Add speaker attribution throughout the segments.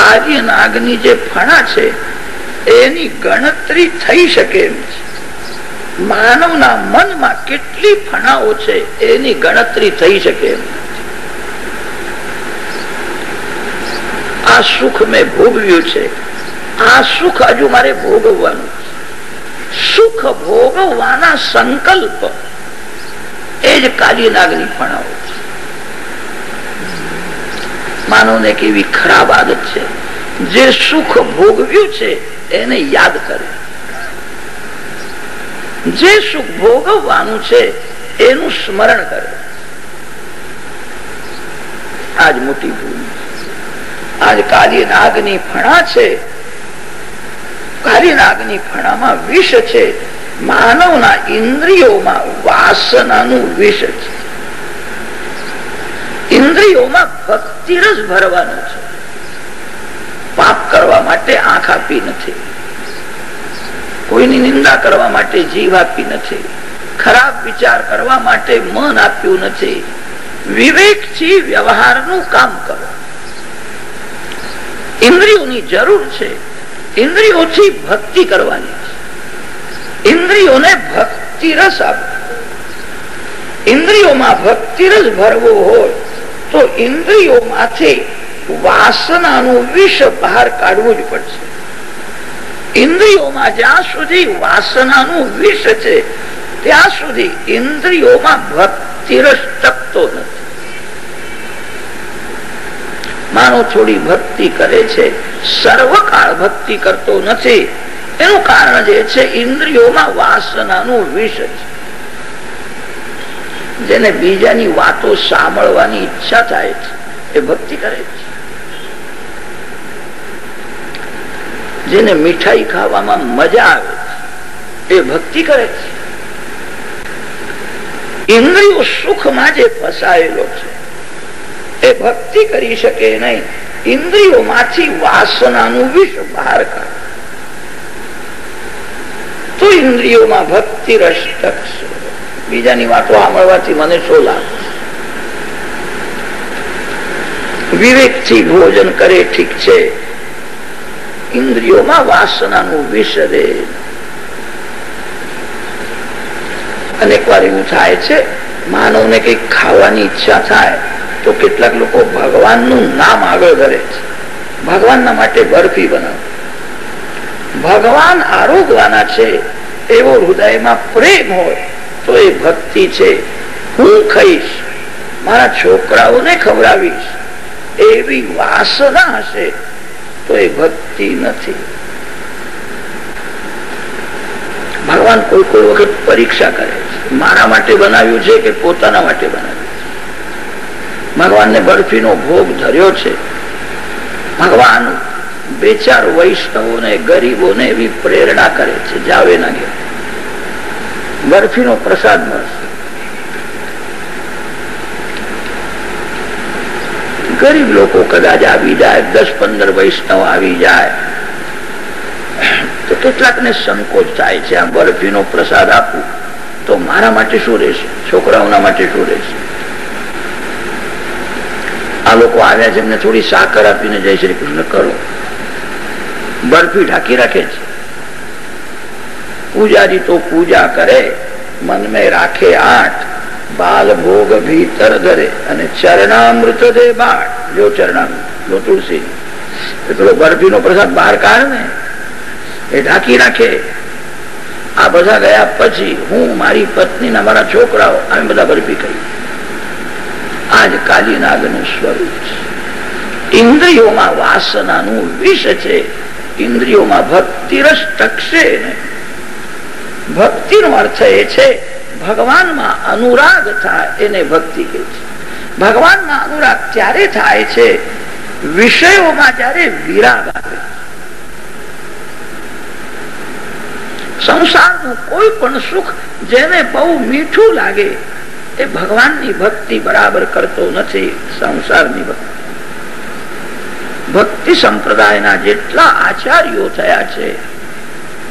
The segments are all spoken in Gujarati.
Speaker 1: કાર્ય નાગની જે ફણા છે, એની ગણતરી થઈ શકે એમ છે. માનવના મનમાં કેટલી ફણાઓ છે, એની ગણતરી થઈ શકે એમ આ સુખ મેં ભોગવ્યું છે. આ સુખ હજુ મારે ભોગવવાનું સુખ ભોગવવાના સંકલ્પ એ જ કાલી ફણાઓ છે. માનવને કેવી ખરાબ આદત છે. જે સુખ ભોગવ્યું છે, એને યાદ કરે. જે સુખ ભોગવવાનું છે, એનું સ્મરણ કરે. આજ મોટી ભૂલ આજ કાલી નાગની ફણા છે. કાલી નાગની ફણામાં વિષ છે. માનવના ઇન્દ્રિયોમાં વાસનાનું વિષ છે. ઇન્દ્રિયોમાં ભક્તિ રસ ભરવાનો છે. પાપ કરવા માટે આંખ આપી નથી. કોઈની નિંદા કરવા માટે જીવ આપી નથી. ખરાબ વિચાર કરવા માટે મન આપ્યું નથી. વિવેકથી વ્યવહારનું કામ કરો. ઇન્દ્રિયોની જરૂર છે. ઇન્દ્રિયોથી ભક્તિ કરવાની છે. ઇન્દ્રિયોને ભક્તિ રસ આપો. ઇન્દ્રિયોમાં ભક્તિ રસ ભરવો હોય તો ઇન્દ્રિયોમાંથી વાસનાનું વિષ બહાર કાઢવું જ પડશે. ઇન્દ્રિયોમાં જ્યાં સુધી વાસનાનું વિષ છે, ત્યાં સુધી ઇન્દ્રિયોમાં ભક્તિ ટકતો નથી. માનો થોડી ભક્તિ કરે છે, સર્વકાળ ભક્તિ કરતો નથી. એનું કારણ જે છે, ઇન્દ્રિયોમાં વાસનાનું વિષ છે. જેને બીજાની વાતો સાંભળવાની ઈચ્છા થાય છે, એ ભક્તિ કરે છે. જેને મીઠાઈ ખાવામાં મજા આવે એ ભક્તિ કરે છે. ઇન્દ્રિયો સુખમાં જે ફસાયેલો છે, એ ભક્તિ કરી શકે નહીં. ઇન્દ્રિયોમાંથી વાસનાનું વિષ બહાર કાઢે. તો ઇન્દ્રિયોમાં ભક્તિ રસ ટકશે બીજાની વાતો સાંભળવાથી મને શું લાભ વિવેકથી ભોજન કરે ઠીક છે. ઇન્દ્રિયોમાં વાસનાનું વિસરે. અનેક વાર એવું થાય છે, માનવને કંઈક ખાવાની ઈચ્છા થાય, તો કેટલાક લોકો ભગવાનનું નામ આગળ ધરે છે. ભગવાનના માટે બરફી બનાવે. ભગવાન આરોગવાના છે, એવો હૃદયમાં પ્રેમ હોય, તો એ ભક્તિ છે. હું ખાઈશ, મારા છોકરાઓને ખવડાવીશ. એવી વાસના હશે. તો એ ભક્તિ નથી. ભગવાન કોઈ કોઈ વખત પરીક્ષા કરે છે. મારા માટે બનાવ્યું છે કે પોતાના માટે બનાવ્યું છે? ભગવાનને બરફીનો ભોગ ધર્યો છે. ભગવાન બે ચાર વૈષ્ણવોને, ગરીબોને એવી પ્રેરણા કરે છે. જાવે ના ગયા. બરફીનો પ્રસાદ મળશે. ગરીબ લોકો કદાચ આવી જાય, દસ પંદર વૈષ્ણવ આવી જાય. તો કેટલાક ને સંકોચ થાય છે, આ બરફીનો પ્રસાદ આપું. તો મારા માટે શું રહેશે? છોકરાઓના માટે શું રહેશે? આ લોકો આવ્યા છે, એમને થોડી સાકર આપીને જય શ્રી કૃષ્ણ કરો. બરફી ઢાંકી રાખે છે. પૂજારી તો પૂજા કરે મનમાં રાખે આઠ. બાલ ભોગ ભીતર ધરે અને ચરણામૃત દે બાળ. જો ચરણામૃત, જો તુલસી પેલો બરફી નો પ્રસાદ બહાર કાઢ ને એ ઢાંકી રાખે આ બધા ગયા પછી હું, મારી પત્ની ના મારા છોકરાઓ, અમે બધા બરફી કરી આજ કાલીનાગનું સ્વરૂપ છે. ઇન્દ્રિયોમાં વાસનાનું વિષ છે. ઇન્દ્રિયોમાં ભક્તિ રસ ટકશે ભક્તિનો અર્થ એ છે ભગવાનમાં અનુરાગ થાય એને ભક્તિ કહે છે. ભગવાનમાં અનુરાગ ત્યારે થાય છે, વિષયોમાં જયારે વિરાગ આવે. સંસારનું કોઈ પણ સુખ જેને બહુ મીઠું લાગે, એ ભગવાનની ભક્તિ બરાબર કરતો નથી સંસારની ભક્તિ. ભક્તિ સંપ્રદાયના જેટલા આચાર્યો થયા છે,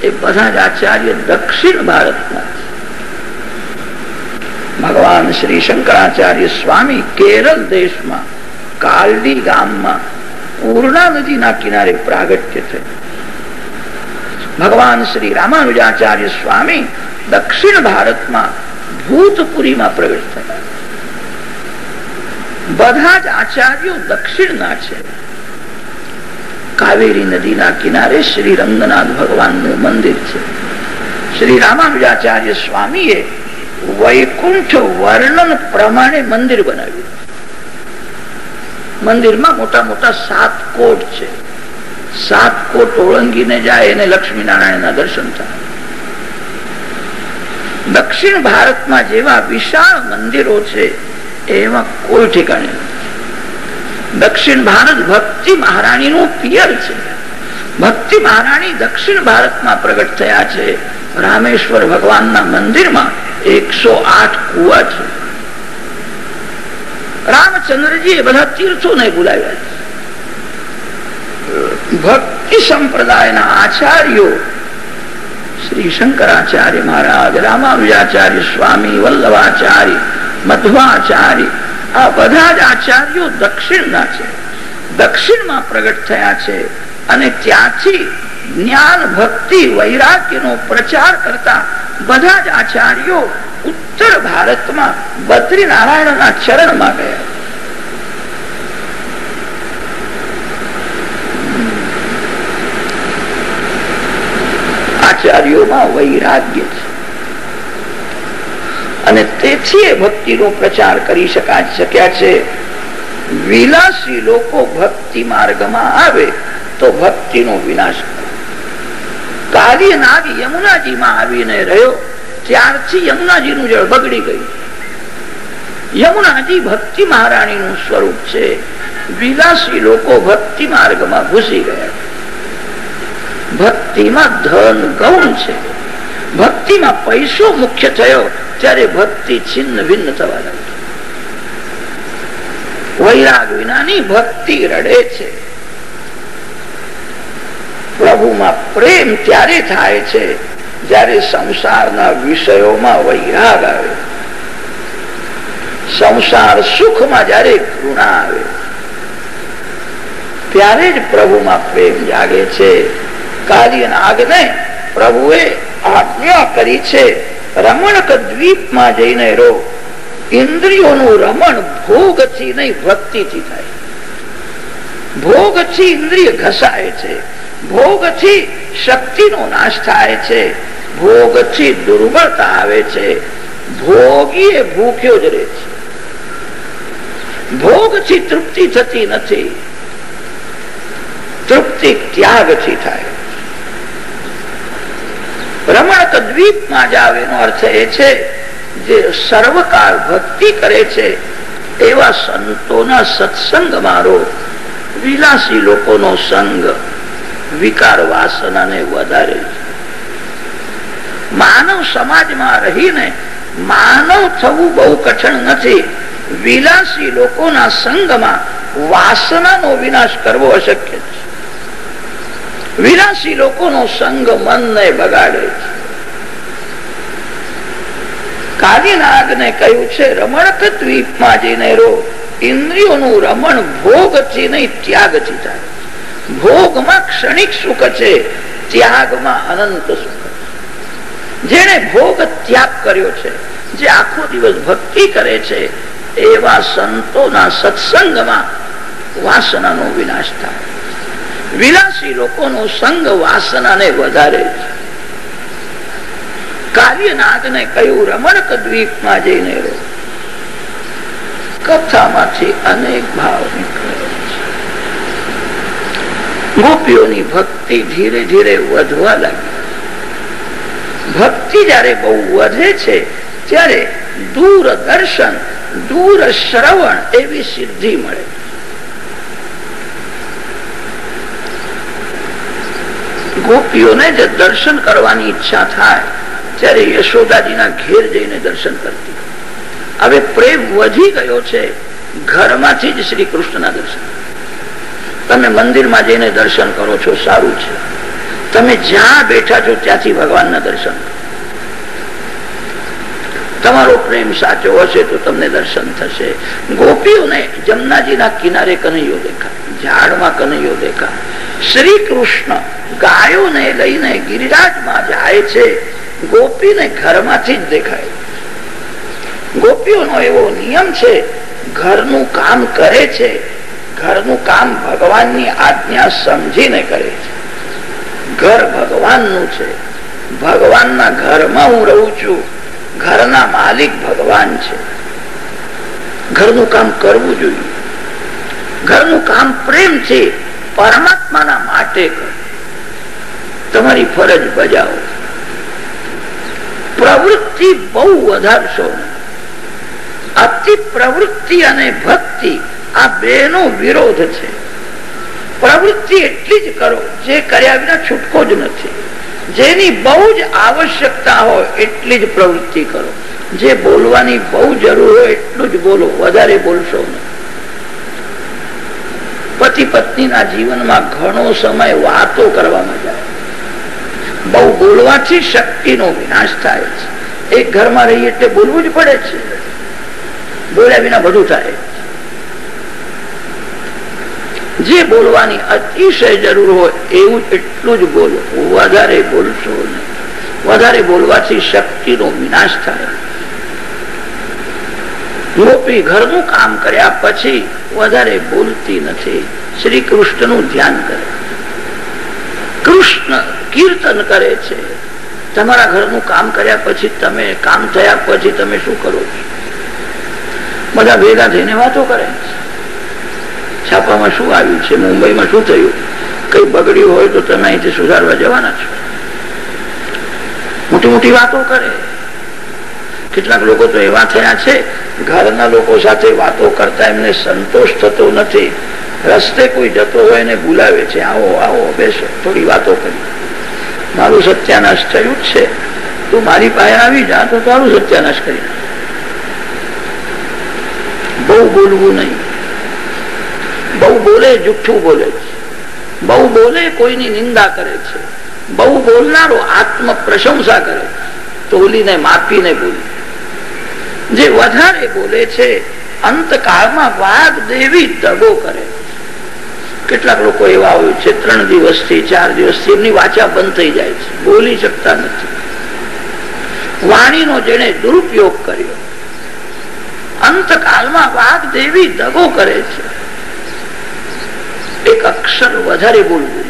Speaker 1: એ બધા જ આચાર્ય દક્ષિણ ભારતના છે. ભગવાન શ્રી શંકરાચાર્ય સ્વામી કેરળ દેશમાં કાલડી ગામમાં પૂર્ણા નદીના કિનારે પ્રાગટ્ય થયું. ભગવાન શ્રી રામાનુજાચાર્ય સ્વામી દક્ષિણ ભારતમાં ભૂતપુરીમાં પ્રવેશ થયા. બધા જ આચાર્યો દક્ષિણના છે. કાવેરી નદીના કિનારે શ્રી રંગનાથ ભગવાનનું મંદિર છે. શ્રી રામાનુજાચાર્ય સ્વામીએ વૈકુંઠ વર્ણન પ્રમાણે મંદિર બનાવ્યું. મંદિરમાં મોટા મોટા સાત કોટ છે. સાત કોટ ઓળંગીને જાય એને લક્ષ્મી નારાયણના દર્શન થાય. દક્ષિણ ભારતમાં જેવા વિશાળ મંદિરો છે, એમાં કોઈ ઠેકાણે દક્ષિણ ભારત ભક્તિ મહારાણીનું પિયર છે. ભક્તિ મહારાણી દક્ષિણ ભારતમાં પ્રગટ થયા છે. રામેશ્વર ભગવાનના મંદિરમાં એકસો આઠ કુવા છે. રામચંદ્રજી એ બધા તીર્થોને બોલાવ્યા છે. ભક્તિ સંપ્રદાયના આચાર્યો શ્રી શંકરાચાર્ય મહારાજ, રામાનુજાચાર્ય સ્વામી, વલ્લભાચાર્ય, મધ્વાચાર્ય, આ બધા જ આચાર્યો દક્ષિણના છે. દક્ષિણમાં પ્રગટ થયા છે. અને ત્યાંથી જ્ઞાન ભક્તિ વૈરાગ્યનો પ્રચાર કરતા બધા જ આચાર્યો ઉત્તર ભારતમાં બદ્રીનારાયણના ચરણમાં ગયા. આચાર્યોમાં વૈરાગ્ય છે. અને તેથી એ ભક્તિનો પ્રચાર કરી શક્યા છે. વિલાસી લોકો ભક્તિ માર્ગમાં આવે તો ભક્તિનો વિનાશ કાલી નાગ યમુનાજીમાં આવીને રહ્યો. ત્યારથી યમુનાજીનું જળ બગડી ગયું. યમુનાજી ભક્તિ મહારાણીનું સ્વરૂપ છે. વિલાસી લોકો ભક્તિ માર્ગમાં ઘૂસી ગયા. ભક્તિમાં ધન ગૌણ છે. ભક્તિમાં પૈસો મુખ્ય થયો, ત્યારે ભક્તિ છિન્ન ભિન્ન થવા લાગી. વૈરાગ વિનાની ભક્તિ રડે છે. પ્રભુમાં પ્રેમ ત્યારે થાય છે જ્યારે સંસારના વિષયોમાં વૈરાગ આવે. સંસાર સુખમાં જયારે ઘૃણા આવે, ત્યારે જ પ્રભુમાં પ્રેમ જાગે છે. કાર્ય નાગને પ્રભુએ આજ્ઞા કરી છે, રમણક દ્વીપમાં જઈને રો ઇન્દ્રિયોનું રમણ ભોગથી નહીં, ભક્તિથી થાય. ભોગથી ઇન્દ્રિય ઘસાય છે. ભોગથી શક્તિનો નાશ થાય છે. ભોગથી દુર્બળતા આવે છે. ભોગી એ ભૂખ્યો જ રહે છે. ભોગથી તૃપ્તિ થતી નથી. તૃપ્તિ ત્યાગથી થાય. રમણક દ્વીપમાં જાવ એનો અર્થ એ છે જે સર્વકાળ ભક્તિ કરે છે. એવા સંતોના સત્સંગ મારો વિલાસી લોકોનો સંગ વિકાર વાસનાને વધારે માનવ સમાજમાં રહીને માનવ થવું બહુ કઠણ નથી. વિલાસી લોકોના સંગમાં વાસનાનો વિનાશ કરવો અશક્ય છે. વિલાસી લોકોનો સંગ મનને બગાડે છે. કાલીનાગને કહ્યું છે, રમણક દ્વીપમાં જઈને રો ઇન્દ્રિયોનું રમણ ભોગથી નહીં, ત્યાગથી થાય. ભોગમાં ક્ષણિક સુખ છે, ત્યાગમાં અનંત સુખ જેને ભોગ ત્યાગ કર્યો છે, જે આખો દિવસ ભક્તિ કરે છે, એવા સંતોના સત્સંગમાં વાસનાનો વિનાશ થાય. વિલાસી લોકોનો સંગ વાસનાને વધારે છે. કાવ્યનાથને કહ્યું, રમણક દ્વીપમાં જઈને કથામાંથી અનેક ભાવ નીકળે. ગોપીઓની ભક્તિ ધીરે ધીરે વધવા લાગી. ભક્તિ જયારે બહુ વધે છે, ત્યારે દૂર દર્શન દૂર શ્રવણ એવી સિદ્ધિ મળે. ગોપીઓને જે દર્શન કરવાની ઈચ્છા થાય, ત્યારે યશોદાજીના ઘેર જઈને દર્શન કરતી. હવે પ્રેમ વધી ગયો છે, ઘરમાંથી જ શ્રી કૃષ્ણના દર્શન. તમે મંદિરમાં જઈને દર્શન કરો છો, સારું છે. તમે જ્યાં બેઠા છો, ત્યાંથી ભગવાનના દર્શન તમારો પ્રેમ સાચો હશે તો તમને દર્શન થશે. ગોપીઓને જમનાજીના કિનારે કનૈયો દેખા, ઝાડમાં કનૈયો દેખા. શ્રી કૃષ્ણ ગાયોને લઈને ગિરિરાજમાં જાય છે. ગોપીને ઘરમાંથી જ દેખાય. ગોપીઓનો એવો નિયમ છે, ઘરનું કામ કરે છે. ઘરનું કામ ભગવાનની આજ્ઞા સમજીને કરે છે. ઘર ભગવાનનું છે. ભગવાનના ઘરમાં હું રહું છું. ઘરના માલિક ભગવાન છે. ઘરનું કામ કરવું જોઈએ. ઘરનું કામ પ્રેમથી પરમાત્માના માટે કરો. તમારી ફરજ બજાવો. પ્રવૃત્તિ બહુ વધારશો. અતિ પ્રવૃત્તિ અને ભક્તિ આ બેનો વિરોધ છે. પ્રવૃત્તિ એટલી જ કરો, જે કર્યા વિના છૂટકો જ નથી. જેની બહુ જ આવશ્યકતા હોય એટલી જ પ્રવૃત્તિ કરો. જે બોલવાની બહુ જરૂર હોય એટલું જ બોલો, વધારે બોલશો નહીં. પતિ પત્નીના જીવનમાં ઘણો સમય વાતો કરવામાં જાય. બહુ બોલવાથી શક્તિનો વિનાશ થાય છે. એક ઘરમાં રહીએ એટલે બોલવું જ પડે છે. બોલ્યા વિના બધું થાય. જે બોલવાની અતિશય જરૂર હોય, એવું એટલું જ બોલો. વધારે બોલશો વધારે બોલવાથી શક્તિનો વિનાશ થાય. ગોપી ઘરનું કામ કર્યા પછી વધારે બોલતી નથી. શ્રી કૃષ્ણનું ધ્યાન કરે. કૃષ્ણ કીર્તન કરે છે. તમારા ઘરનું કામ કર્યા પછી તમે કામ થયા પછી તમે શું કરો છો? બધા ભેગા થઈને વાતો કરે છાપામાં શું આવ્યું છે? મુંબઈમાં શું થયું? કઈ બગડ્યું હોય તો તમે અહીંથી સુધારવા જવાના છો. મોટી મોટી વાતો કરે. કેટલાક લોકો તો એવા થયા છે, ઘરના લોકો સાથે વાતો કરતા એમને સંતોષ થતો નથી. રસ્તે કોઈ જતો હોય એને બોલાવે છે, આવો આવો, બેસો. થોડી વાતો કરી. મારું સત્યાનાશ થયું જ છે. તું મારી પાસે આવી જા, તો તારું સત્યાનાશ કરી બહુ બોલવું નહીં. બહુ બોલે, જુઠ્ઠું બોલે છે. બહુ બોલે, કોઈની નિંદા કરે છે. બહુ બોલનારો આત્મ પ્રશંસા કરે તોલીને માપીને બોલે જે વધારે બોલે છે, અંતકાળમાં વાદ દેવી દગો કરે કેટલાક લોકો એવા હોય છે, ત્રણ દિવસથી, ચાર દિવસથી એમની વાચા બંધ થઈ જાય છે. બોલી શકતા નથી. વાણીનો જેને દુરુપયોગ કર્યો. અંતકાળમાં વાઘ દેવી દગો કરે છે. એક અક્ષર વધારે બોલવું.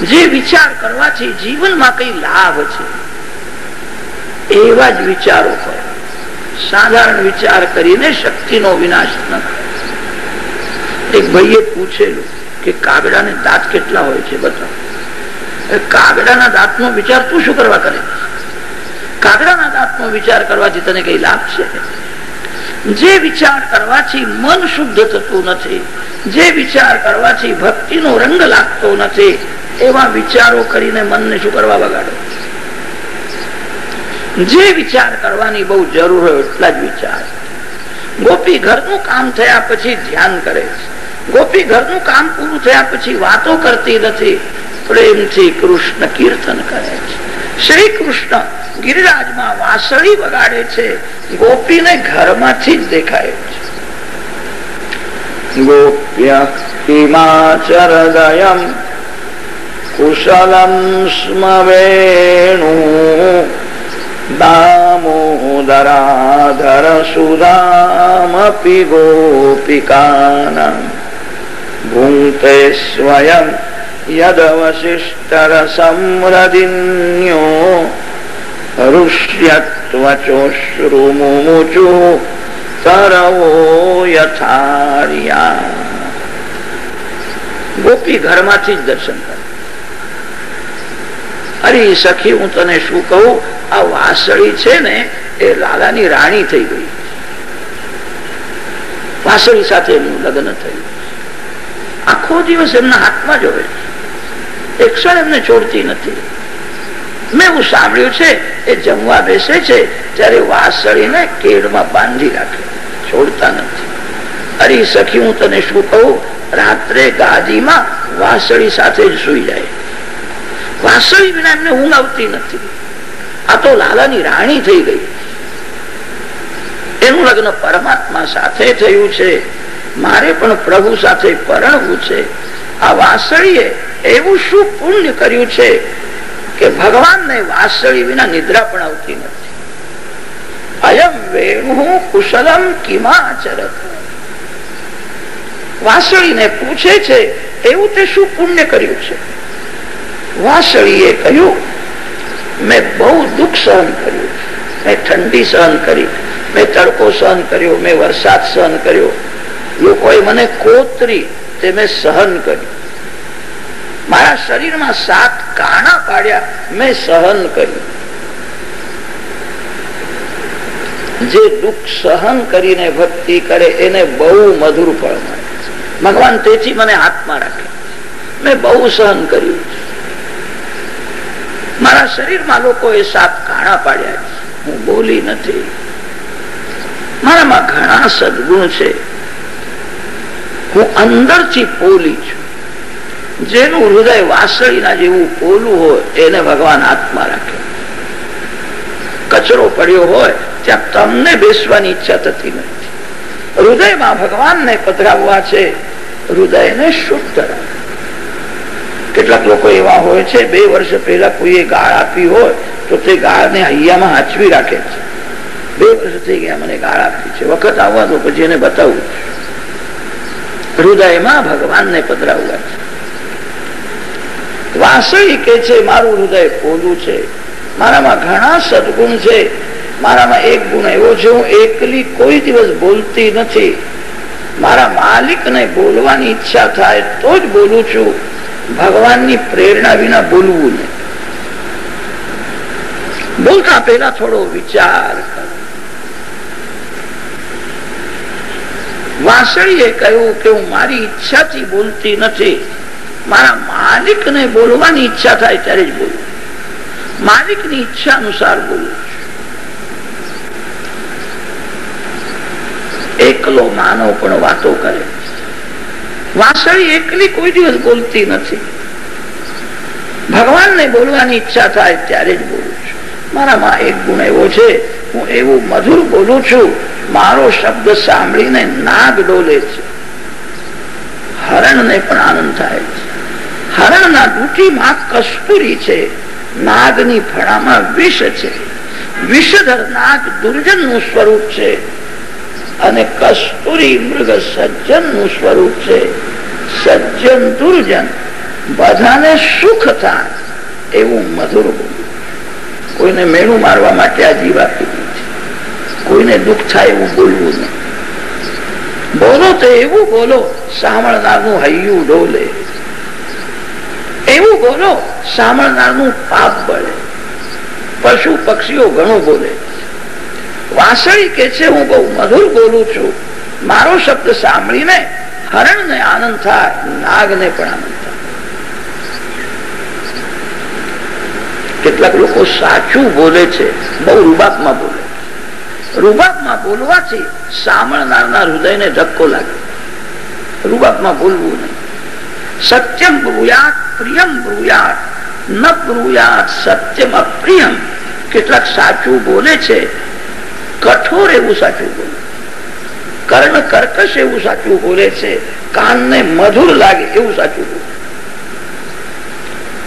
Speaker 1: જે વિચાર કરવાથી જીવનમાં કઈ લાભ છે? એવા જ વિચારો કરો. સાધારણ વિચાર કરીને શક્તિનો વિનાશ ન એક ભાઈએ પૂછેલું કે કાગડાને દાંત કેટલા હોય છે બતાવો. કાગડાના દાંતનો વિચાર તું શું કરવા કરે? કાગડાના દાંતનો વિચાર કરવાથી તને કઈ લાભ છે? જે વિચાર કરવાથી મન શુદ્ધ થતું નથી, જે વિચાર કરવાથી ભક્તિનો રંગ લાગતો નથી, એવા વિચારો કરીને મનને શું કરવા બગાડો જે વિચાર કરવાની બહુ જરૂર હોય એટલા જ વિચાર. ગોપી ઘરનું કામ થયા પછી ધ્યાન કરે છે. ગોપી ઘરનું કામ પૂરું થયા પછી વાતો કરતી નથી. પ્રેમથી કૃષ્ણ કીર્તન કરે છે. શ્રી કૃષ્ણ ગિરિરાજમાં વાસળી વગાડે છે. ગોપીને ઘરમાંથી જ દેખાય છે. ગોપ્ય દામોદરાધર સુધામપી ગોપિકાના ભૂંતે સ્વયં યદવશિષ્ટર સમરદિન્યો ઋષ્યત્વચોશ્રુમુચુ તરવો યથાર્યા ગોપી ઘરમાંથી જ દર્શન કરે. અરે સખી, હું તને શું કહું? આ વાસળી છે ને, એ લાલાની રાણી થઈ ગઈ વાસળી સાથે એમનું લગ્ન થયું. આખો દિવસ એમના હાથમાં જ હોય એક ક્ષણ એમને છોડતી નથી. મેં એવું સાંભળ્યું છે, એ જમવા બેસે છે, ત્યારે વાસળીને કેડમાં બાંધી રાખે. છોડતા નથી. અરે સખી, હું તને શું કહું? રાત્રે ગાદીમાં વાસળી સાથે જ સુઈ જાય. વાસળી વિના એમને ઊંઘ આવતી નથી. આ તો લાલાની રાણી થઈ ગઈ. એનું લગ્ન પરમાત્મા સાથે થયું છે. મારે પણ પ્રભુ સાથે પરણવું છે. આ વાસળીએ એવું શું પુણ્ય કર્યું છે કે ભગવાનને વાસળી વિના નિદ્રા પણ આવતી નથી? અયમ વેણુ કુશલમ કિમાચરત વાસળીને પૂછે છે, એવું તે શું પુણ્ય કર્યું છે? વાસળીએ કહ્યું, મેં બહુ દુઃખ સહન કર્યું. મેં ઠંડી સહન કરી. મેં તડકો સહન કર્યો. મેં વરસાદ સહન કર્યો. લોકોએ મને કોતરી તે મેં સહન કર્યું મારા શરીરમાં સાત કાણા પાડ્યા મેં સહન કર્યું. જે દુઃખ સહન કરીને ભક્તિ કરે એને બહુ મધુર ફળ મળે ભગવાન તેથી મને હાથમાં રાખે મેં બહુ સહન કર્યું મારા શરીરમાં લોકોએ સાત કાણા પાડ્યા હું બોલી નથી. મારામાં ઘણા સદગુણ છે. હું અંદરથી પોલી છું. જેનું હૃદય વાસળીના જેવું પોલું હોય, એને ભગવાન હાથમાં રાખે. કચરો પડ્યો હોય, ત્યાં તમને બેસવાની ઈચ્છા થતી નથી. હૃદયમાં ભગવાનને પધરાવવા છે, હૃદયને શુદ્ધ રાખે. કેટલાક લોકો એવા હોય છે, બે વર્ષ પહેલા કોઈએ ગાળ આપી હોય, તો તે ગાળને હૈયામાં હાચવી રાખે છે. બે વર્ષ થઈ ગયા મને ગાળ આપી છે. વખત આવવા તો પછી એને બતાવવું હૃદયમાં ભગવાનને પધરાવવા છે. વાસળી કે છે, મારું હૃદય પોલું છે. મારામાં ઘણા સદગુણ છે. મારામાં એક ગુણ એવો છે, હું એકલી કોઈ દિવસ બોલતી નથી. મારા માલિકને બોલવાની ઈચ્છા થાય તો જ બોલું છું. ભગવાનની પ્રેરણા વિના બોલવું નહીં. બોલતા પહેલા થોડો વિચાર વાસળીએ કહ્યું કે હું મારી ઈચ્છાથી બોલતી નથી. મારા માલિકને બોલવાની ઈચ્છા થાય ત્યારે જ બોલું. માલિકની ઈચ્છા અનુસાર બોલું એકલો માનવ પણ વાતો કરે. વાસળી એકલી કોઈ દિવસ બોલતી નથી. ભગવાનને બોલવાની ઈચ્છા થાય ત્યારે જ બોલું છું. મારામાં એક ગુણ એવો છે, હું એવું મધુર બોલું છું, મારો શબ્દ સાંભળીને નાગ ડોલે છે. હરણને પણ આનંદ થાય છે. હરણના દૂટીમાં કસ્તુરી છે, નાગની ફળામાં વિષ છે. વિષધર નાગ દુર્જનનું સ્વરૂપ છે અને કસ્તુરી મૃગ સજ્જનનું સ્વરૂપ છે. સજ્જન દુર્જન, બધાને સુખ થાય એવું મધુર કોઈને મેળું મારવા માટે આ જીવ આપી છે. કોઈને દુઃખ થાય એવું બોલવું નહીં. બોલો તો એવું બોલો સાંભળનારનું હૈયું ડોલે. એવું બોલો સાંભળનારનું પાપ બળે. પશુ પક્ષીઓ ઘણું બોલે વાસળી કે છે, હું બહુ મધુર બોલું છું. મારો શબ્દ સાંભળીને હરણને આનંદ થાય, નાગને પણ આનંદ થાય. કેટલાક લોકો સાચું બોલે છે, બહુ રૂબાબમાં બોલે રૂબાબમાં બોલવાથી સાંભળનારના હૃદયને ધક્કો લાગે રૂબાબમાં બોલવું નહીં. સત્યમ બ્રુયાત પ્રિયમ બ્રુયાત ન બ્રુયાત સત્યમ અપ્રિયમ કેટલાક સાચું બોલે છે, કઠોર એવું સાચું બોલે કર્ણ કર્કશ એવું સાચું બોલે છે, કાનને મધુર લાગે એવું સાચું બોલે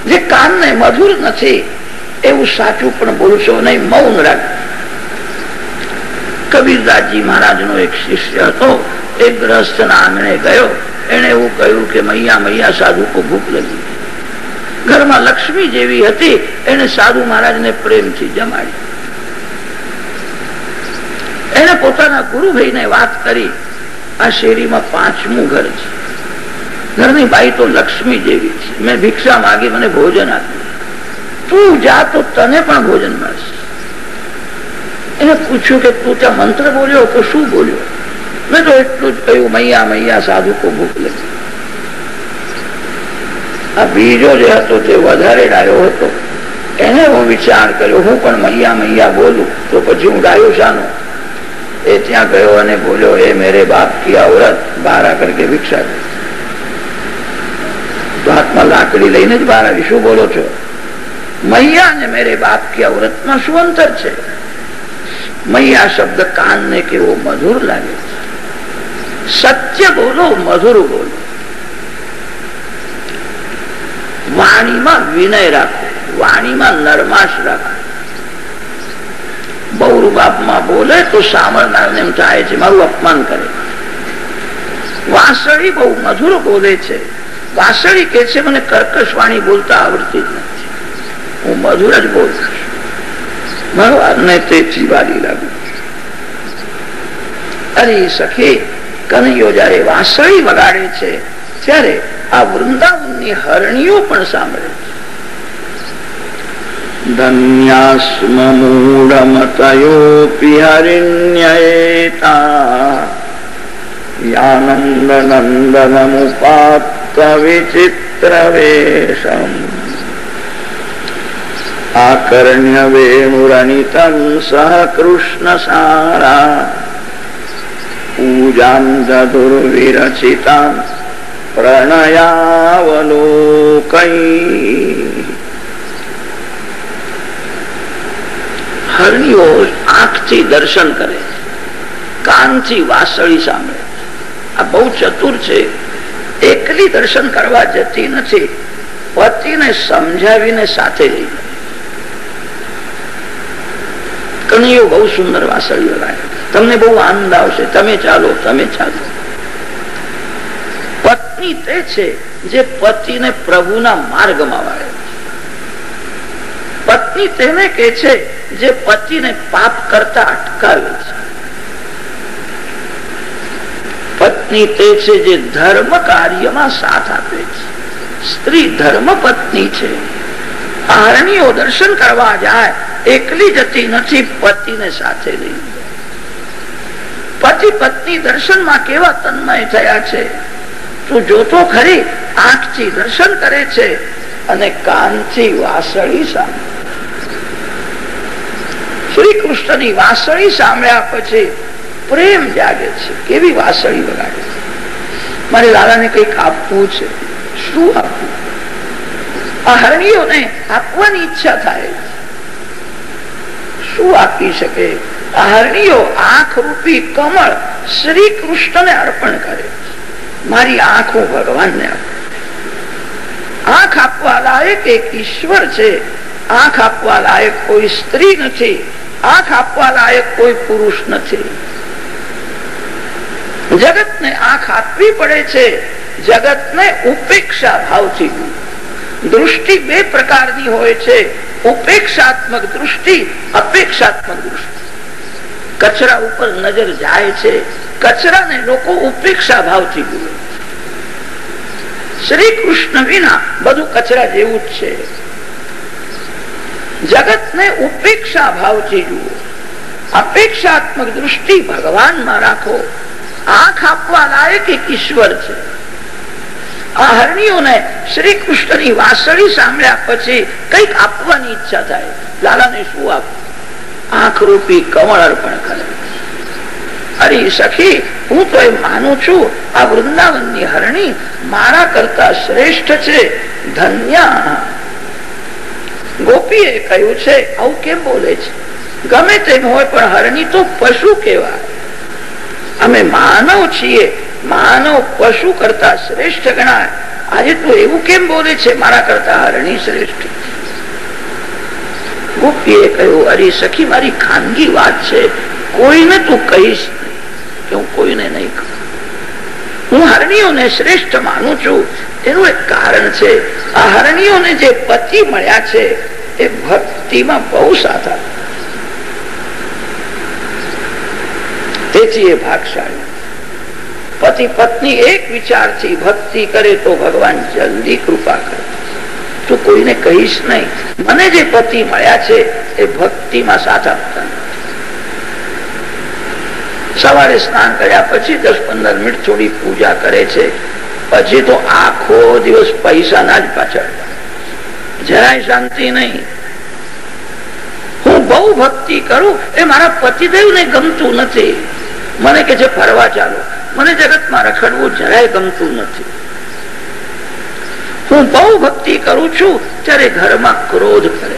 Speaker 1: જે કાનને મધુર નથી, એવું સાચું પણ બોલશો નહીં, મૌન રાખ કબીરદાસજી મહારાજ નો એક શિષ્ય હતો એક ગ્રસ્ત ના આંગણે ગયો એને એવું કહ્યું કે મૈયા મૈયા સાધુ કો ભૂખ લગી ઘરમાં લક્ષ્મી જેવી હતી એને સાધુ મહારાજ ને પ્રેમથી જમાડી. એને પોતાના ગુરુભાઈને વાત કરી, આ શેરીમાં પાંચમું ઘર છે. ઘરની બાઈ તો લક્ષ્મી જેવી છે. મેં ભિક્ષા માગી, મને ભોજન આપ્યું. તું જા તો તને પણ ભોજન મળશે. એને પૂછ્યું કે તું ત્યાં મંત્ર બોલ્યો તો શું બોલ્યો? મેં તો એટલું જ કહ્યું, મૈયા મૈયા સાધુ કો ભૂખ લખી આ બીજો જે હતો તે વધારે ડાયો હતો. એને હું વિચાર કર્યો, હું પણ મૈયા મૈયા બોલું. તો પછી હું ડાયો શાનો? એ ત્યાં ગયો અને બોલ્યો, એ મેરે બાપ કી ઔરત બહાર આ કરકે ભિક્ષા તો હાથમાં લાકડી લઈને જ બહાર આવી. શું બોલો છો? મૈયા ને મેરે બાપ કી ઔરતમાં શું અંતર છે? મૈયા શબ્દ કાન ને કેવો મધુર લાગે છે. સત્ય બોલો મધુર બોલો વાણીમાં વિનય રાખો વાણીમાં નરમાશ રાખો બહુ રૂબાબમાં બોલે તો સાંભળનારને એમ થાય છે મારું અપમાન કરે વાસળી બહુ મધુર બોલે છે વાસળી કે છે મને કર્કશ વાણી બોલતા આવડતી જ નથી, હું મધુર જ બોલું ભગવાનને તેથી વાલી લાગુ અરે સખી કનૈયો જયારે વાંસળી વગાડે છે, ત્યારે આ વૃંદાવનની હરણીઓ પણ સાંભળે છે. આકર્ણ્ય વેણુરણિતમ સહ કૃષ્ણ સારા પૂજામ દુર્વિરચિતા પ્રણયાવલોકઈ હરણીઓ આંખથી દર્શન કરે કાનથી વાસળી સાંભળે આ બહુ ચતુર છે, એકલી દર્શન કરવા જતી નથી, પતિને સમજાવીને સાથે લઈ કણીઓ બહુ સુંદર વાસળીઓ લગાય તમને બહુ આનંદ આવશે. તમે ચાલો તમે ચાલો. પત્ની તે છે જે પતિને પ્રભુના માર્ગમાં વાળે પત્ની તેને કે છે જે પતિને પાપ કરતા અટકાવે છે. પત્ની તે છે જે ધર્મ કાર્યમાં સાથ આપે છે. સ્ત્રી ધર્મ પત્ની છે. આરણીઓ દર્શન કરવા જાય, એકલી જતી નથી, પતિને સાથે લઈ પતિ પત્ની દર્શનમાં કેવા તન્મય થયા છે? તું જોતો ખરી, આંખથી દર્શન કરે છે અને કાનથી વાસળી શ્રી કૃષ્ણની વાસળી સાંભળ્યા પછી પ્રેમ જાગે છે. કેવી વાસળી વગાડે છે? મારે લાલાને કંઈક આપવું છે. શું આપવું? આ હરણીઓને આપવાની ઈચ્છા થાય શું આપી શકે? હરણીઓ આંખ રૂપી કમળ શ્રી કૃષ્ણને અર્પણ કરે. મારી આંખો ભગવાનને આંખ આપવા લાયક એક ઈશ્વર છે. આંખ આપવા લાયક કોઈ સ્ત્રી નથી. આંખ આપવા લાયક કોઈ પુરુષ નથી. જગત ને આંખ આપવી પડે છે. જગત ને ઉપેક્ષા ભાવથી. દૃષ્ટિ બે પ્રકારની હોય છે. ઉપેક્ષાત્મક દૃષ્ટિ, અપેક્ષાત્મક દૃષ્ટિ. કચરા ઉપર નજર જાય છે. કચરાને લોકો ઉપેક્ષા ભાવથી જુએ. શ્રી કૃષ્ણ વિના બધું કચરા જેવું જ છે. જગત ને ઉપેક્ષા ભાવથી જુઓ. અપેક્ષાત્મક દ્રષ્ટિ ભગવાનમાં રાખો. આંખ આપવા લાયક એક ઈશ્વર છે. આ હરણીઓને શ્રી કૃષ્ણની વાસળી સાંભળ્યા પછી કંઈક આપવાની ઈચ્છા થાય. લાલાને શું આપવું આંખ રૂપી કમળ અર્પણ કરે. અરે સખી, હું તો એ માનું છું, આ વૃંદાવનની હરણી મારા કરતા શ્રેષ્ઠ છે ધન્ય ગોપીએ કહ્યું છે, આવું કેમ બોલે છે? ગમે તેમ હોય, પણ હરણી તો પશુ કેવાય અમે માનવ છીએ, માનવ પશુ કરતા શ્રેષ્ઠ ગણાય. આજે તું એવું કેમ બોલે છે, મારા કરતા હરણી શ્રેષ્ઠ? ગોપીએ કહ્યું, અરે સખી, મારી ખાનગી વાત છે. કોઈને તું કહીશ હું કોઈને નહીં કહું. હું હરણીઓને શ્રેષ્ઠ માનું છું. એનું એક કારણ છે, આ હરણીઓને જે પતિ મળ્યા છે, એ ભક્તિમાં બહુ સાધા. તેથી એ ભાગશાળી. પતિ પત્ની એક વિચારથી ભક્તિ કરે તો ભગવાન જલ્દી કૃપા કરે. તું કોઈને કહીશ નહીં. મને જે પતિ મળ્યા છે, એ ભક્તિમાં સાથ આપતા સવારે સ્નાન કર્યા પછી દસ પંદર મિનિટ થોડી પૂજા કરે છે. પછી તો આખો દિવસ પૈસા ના જ પાછળ. જરાય શાંતિ નહીં. હું બહુ ભક્તિ કરું, એ મારા પતિદેવ ને ગમતું નથી. મને કે છે, ફરવા ચાલો. મને જગતમાં રખડવું જરાય ગમતું નથી. હું બહુ ભક્તિ કરું છું ત્યારે ઘરમાં ક્રોધ કરે.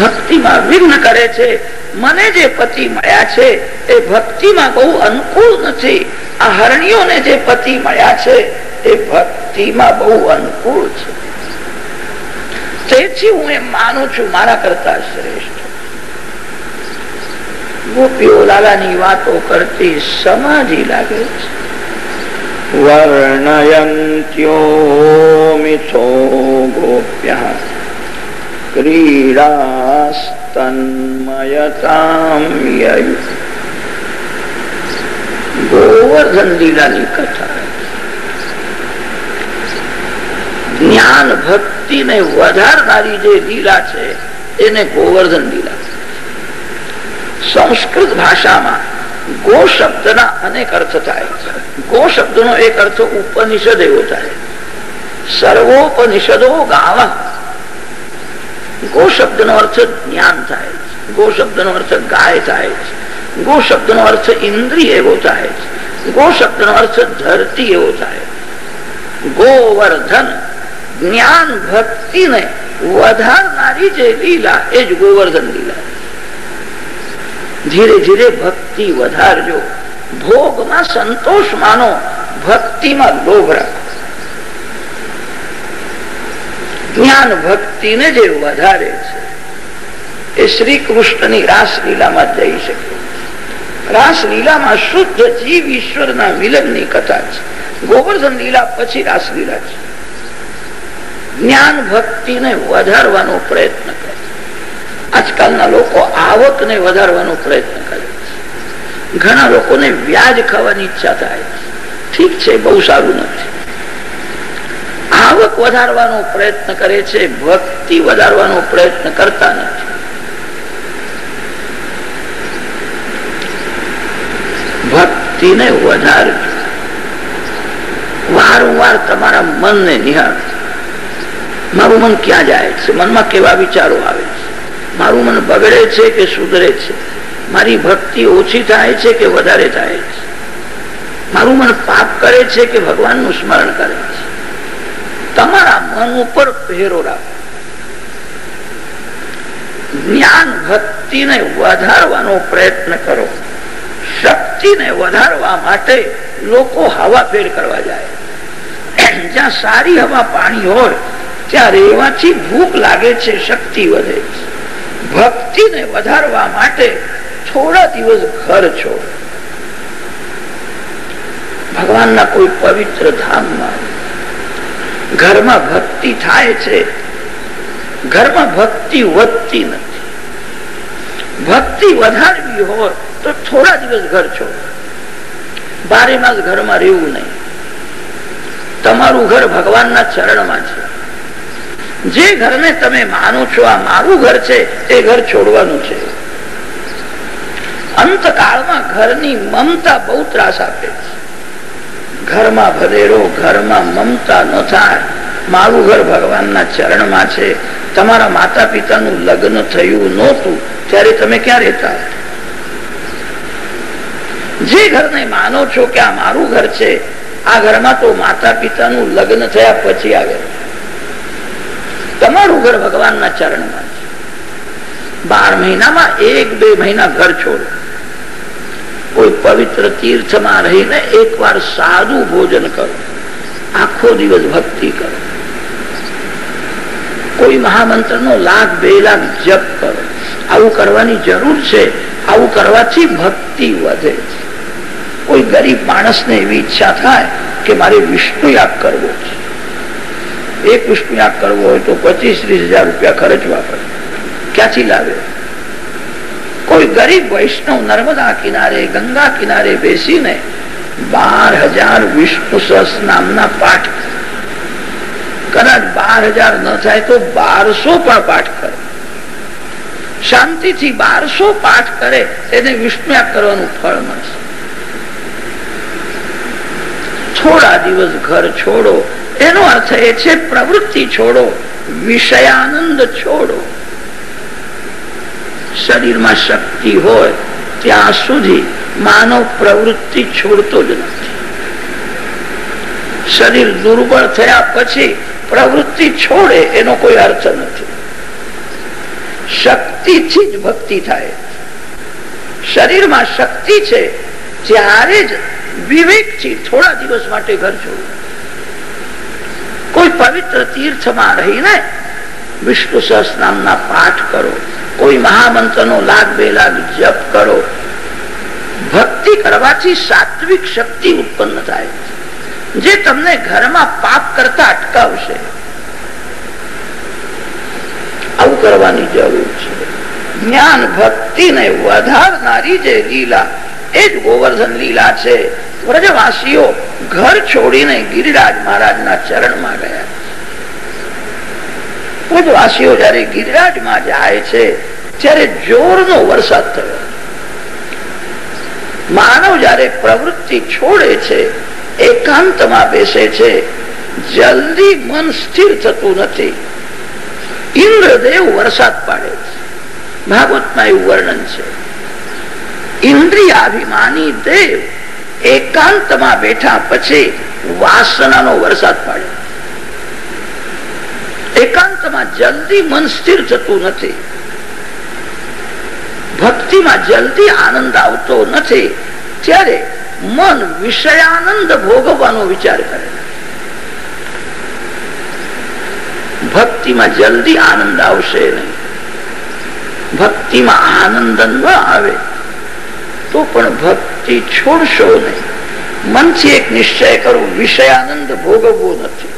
Speaker 1: ભક્તિમાં વિઘ્ન કરે છે. મને જે પતિ મળ્યા છે, એ ભક્તિમાં બહુ અનુકૂળ નથી. આ હરણીઓને જે પતિ મળ્યા છે, એ ભક્તિમાં બહુ અનુકૂળ છે. તેથી હું એમ માનું છું, મારા કરતા શ્રેષ્ઠ. ગોપીઓ લાલાની વાતો કરતી સમાધિ લાગે છે. વર્ણયંત્યો મિથો ગોપ્ય ક્રીડાસ્તન્મયતામ ગોવર્ધન લીલાની કથા જ્ઞાન ભક્તિ ને વધારનારી જે લીલા છે એને ગોવર્ધન લીલા સંસ્કૃત ભાષામાં ગો શબ્દના અનેક અર્થ થાય છે ગો શબ્દનો એક અર્થ ઉપનિષદ એવો થાય સર્વોપનિષદો ગાવા ગો શબ્દનો અર્થ જ્ઞાન થાય છે ગો શબ્દનો અર્થ ગાય થાય છે ગો શબ્દનો અર્થ ઇન્દ્રિય એવો થાય છે ગો શબ્દનો અર્થ ધરતી એવો થાય ગોવર્ધન જ્ઞાન ભક્તિને વધારનારી જે લીલા એ જ ગોવર્ધન લીલા ધીરે ધીરે ભક્તિ વધારજો. ભોગમાં સંતોષ માનો, ભક્તિમાં લોભ રાખો. જ્ઞાન ભક્તિને જે વધારે છે, એ શ્રી કૃષ્ણની રાસલીલામાં જઈ શકે. રાસલીલામાં શુદ્ધ જીવ ઈશ્વરના મિલનની કથા છે. ગોવર્ધન લીલા પછી રાસલીલા છે. જ્ઞાન ભક્તિને વધારવાનો પ્રયત્ન કરે. આજકાલના લોકો આવકને વધારવાનો પ્રયત્ન કરે ઘણા લોકોને વ્યાજ ખાવાની ઈચ્છા થાય ઠીક છે, બહુ સારું નથી. આવક વધારવાનો પ્રયત્ન કરે છે, ભક્તિ વધારવાનો પ્રયત્ન કરતા નથી. ભક્તિને વધારવી. વારંવાર તમારા મનને નિહાળ મારું મન ક્યાં જાય છે? મનમાં કેવા વિચારો આવે છે? મારું મન બગડે છે કે સુધરે છે? મારી ભક્તિ ઓછી થાય છે કે વધારે થાય છે? મારું મન પાપ કરે છે કે ભગવાનનું સ્મરણ કરે છે? તમારા મન ઉપર પહેરો રાખો. જ્ઞાન ભક્તિને વધારવાનો પ્રયત્ન કરો. શક્તિને વધારવા માટે લોકો હવાફેર કરવા જાય. જ્યાં સારી હવા પાણી હોય, ત્યાં રહેવાથી ભૂખ લાગે છે, શક્તિ વધે છે. ભક્તિને વધારવા માટે થોડા દિવસ ઘર છો ભગવાનના કોઈ પવિત્ર ધામમાં ઘરમાં ભક્તિ થાય છે. ઘરમાં ભક્તિ વધતી નથી. ભક્તિ વધારવી હોય તો થોડા દિવસ ઘર છો બારે માસ ઘરમાં રહેવું નહીં. તમારું ઘર ભગવાનના ચરણમાં છે. જે ઘરને તમે માનો છો, આ મારું ઘર છે એ ઘર છોડવાનું છે. અંતકાળમાં ઘરની મમતા બહુ ત્રાસ આપે ઘરમાં ભરેરો ઘરમાં મમતા ન થાય. મારું ઘર ભગવાનના ચરણમાં છે. તમારા માતા પિતાનું લગ્ન થયું નહોતું, ત્યારે તમે ક્યાં રહેતા? જે ઘરને માનો છો કે આ મારું ઘર છે, આ ઘરમાં તો માતા પિતાનું લગ્ન થયા પછી આવે. તમારું ઘર ભગવાનના ચરણમાં છે. બાર મહિનામાં એક બે મહિના ઘર છોડો. કોઈ પવિત્ર તીર્થમાં રહીને એક વાર સાદું ભોજન કરો. આખો દિવસ ભક્તિ કરો. કોઈ મહામંત્ર નો લાખ બે લાખ જપ કરો. આવું કરવાની જરૂર છે. આવું કરવાથી ભક્તિ વધે. કોઈ ગરીબ માણસને એવી ઈચ્છા થાય કે મારે વિષ્ણુ યાગ કરવો છે. એક પુષ્પયાગ કરવો હોય તો પચીસ, ત્રીસ રૂપિયા ખર્ચવા પડે. ક્યાંથી લાવે? કોઈ ગરીબ વૈષ્ણવ નર્મદા કિનારે, ગંગા કિનારે બેસીને બાર હજાર વિષ્ણુ સસ નામના પાઠ કદાચ બાર હજાર ન થાય તો બારસો પણ પાઠ કરે. શાંતિથી બારસો પાઠ કરે, તેને વિષ્ણુયા કરવાનું ફળ મળશે. થોડા દિવસ ઘર છોડો એનો અર્થ એ છે, પ્રવૃત્તિ છોડો, વિષયાનંદ છોડો. શરીરમાં શક્તિ હોય, ત્યાં સુધી માનવ પ્રવૃત્તિ છોડતો જ નથી. શરીર દુર્બળ થયા પછી પ્રવૃત્તિ છોડે, એનો કોઈ અર્થ નથી. શક્તિથી જ ભક્તિ થાય. શરીરમાં શક્તિ છે, ત્યારે જ વિવેકથી થોડા દિવસ માટે ઘર છોડવું પવિત્ર તીર્થમાં રહીને વિષ્ણુ સહસ નામના પાઠ કરો. કોઈ મહામંત્રનો લાખ બે લાખ જપ કરો. ભક્તિ કરવાથી સાત્વિક શક્તિ ઉત્પન્ન થાય. જે તમને ઘરમાં પાપ કરતા અટકાવશે. આવું કરવાની જરૂર છે. જ્ઞાન ભક્તિ ને વધારનારી જે લીલા, એ જ ગોવર્ધન લીલા છે. વ્રજવાસીઓ ઘર છોડીને ગિરિરાજ મહારાજના ચરણમાં ગયા. વ્રજવાસીઓ જયારે ગિરિરાજમાં જાય છે, ત્યારે જોરનો વરસાદ થયો. માનવ જયારે પ્રવૃત્તિ છોડે છે, એકાંતમાં બેસે છે, જલ્દી મન સ્થિર થતું નથી. ઇન્દ્રદેવ વરસાદ પાડે છે. ભાગવતમાં એવું વર્ણન છે. ઇન્દ્રિયાભિમાની દેવ એકાંતમાં બેઠા પછી વાસનાનો વરસાદ પાડ્યો. એકાંતમાં જલ્દી મન સ્થિર થતું નથી. ભક્તિમાં જલ્દી આનંદ આવતો નથી. ત્યારે મન વિષયાનંદ ભોગવવાનો વિચાર કરે ભક્તિમાં જલ્દી આનંદ આવશે નહીં. ભક્તિમાં આનંદ ન આવે તો પણ ભક્તિ છોડશો નહીં. મનથી એક નિશ્ચય કરો, વિષયાનંદ ભોગવવો નથી.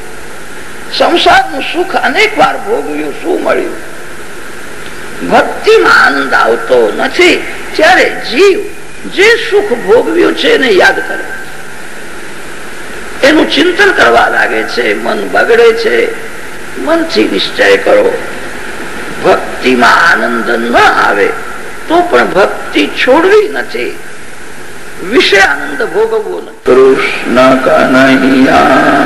Speaker 1: સંસારનું સુખ અનેક વાર ભોગવ્યું, શું મળ્યું? ભક્તિમાં આનંદ આવતો નથી, ત્યારે જીવ જે સુખ ભોગવ્યું છે એને યાદ કરે. એનું ચિંતન કરવા લાગે છે, મન બગડે છે. મનથી નિશ્ચય કરો, ભક્તિમાં આનંદ ન આવે, તો પણ ભક્તિ છોડવી નથી. વિશે આનંદ ભોગવવો
Speaker 2: કૃષ્ણ કનૈયા